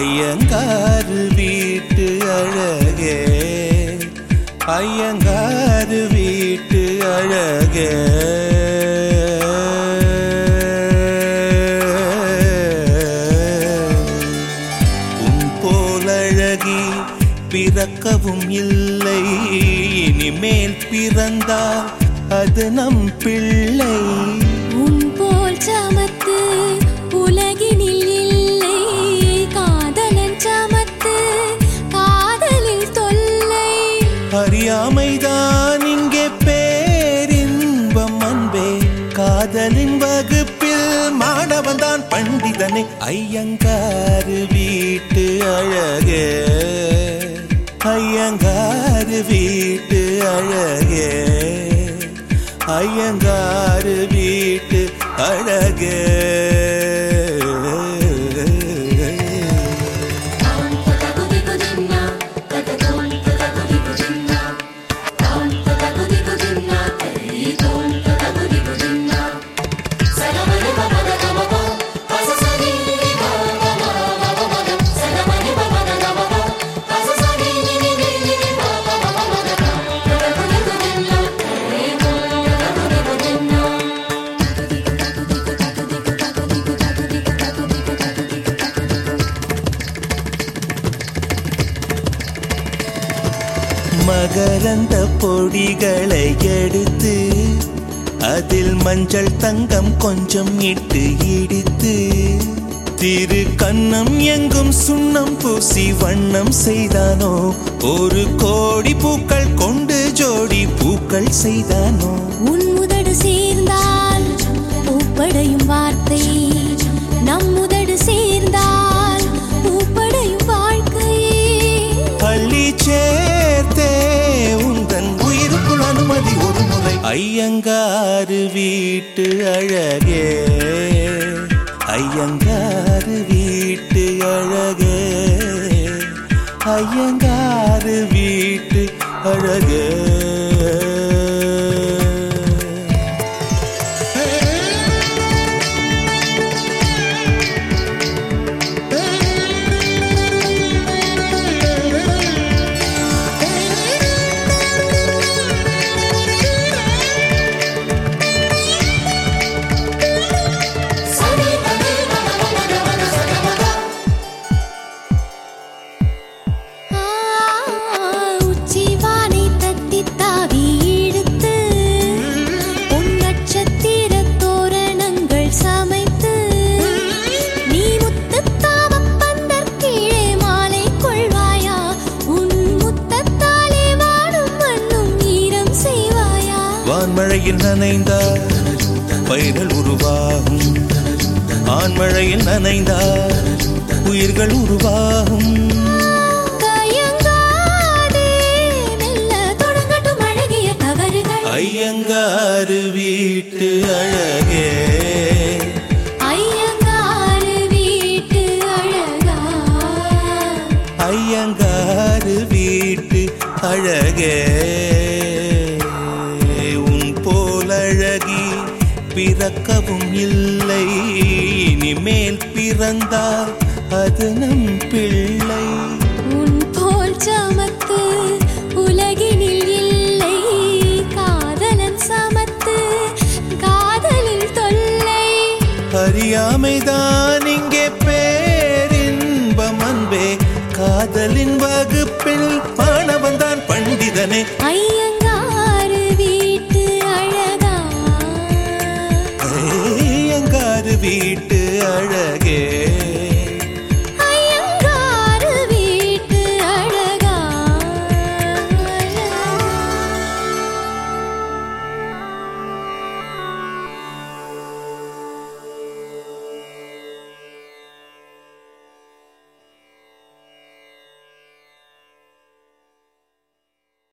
ஐயங்காரு வீட்டு அழகே. ஐயங்காரு வீட்டு அழகே. உன் போலழகி பிறக்கவும் இல்லை. இனிமேல் பிறந்தால் அது நம் பிள்ளை. உன் போல் சமத்து உலகினில் அறியாமைதான் இங்கே பேரின்பம் அன்பே. காதலின் வகுப்பில் மாணவன் தான் பண்டிதனே ஐயங்காரு வீட்டு அழகே. ஐயங்காரு வீட்டு அழகே. ஐயங்காரு வீட்டு அழகே. மகரந்த பொடிகளை எடுத்து அதில் மஞ்சள் தங்கம் கொஞ்சம் இட்டு இடித்து திரு கண்ணம் எங்கும் சுண்ணம் பூசி வண்ணம் செய்தானோ? ஒரு கோடி பூக்கள் கொண்டு ஜோடி பூக்கள் செய்தானோ? ஐயங்காறு வீட்டு அழகே. ஐயங்காறு வீட்டு அழகே. ஐயங்காறு வீட்டு அழகே. வான்மழையில் நனைந்தால் பயிர்கள் உருவாகும். ஆண்மழையில் நனைந்தால் போலழகி பிறக்கவும் இல்லை. இனிமேல் பிறந்தால் அது நம் பிள்ளை. உன் போல் சமத்து உலகினில் இல்லை. காதலன் சமத்து காதலில் தொல்லை. அறியாமைதான் இங்கே பேரின்பம் அன்பே. காதலின் வகுப்பில் மாணவன் தான் பண்டிதனே. ஐயங்காரு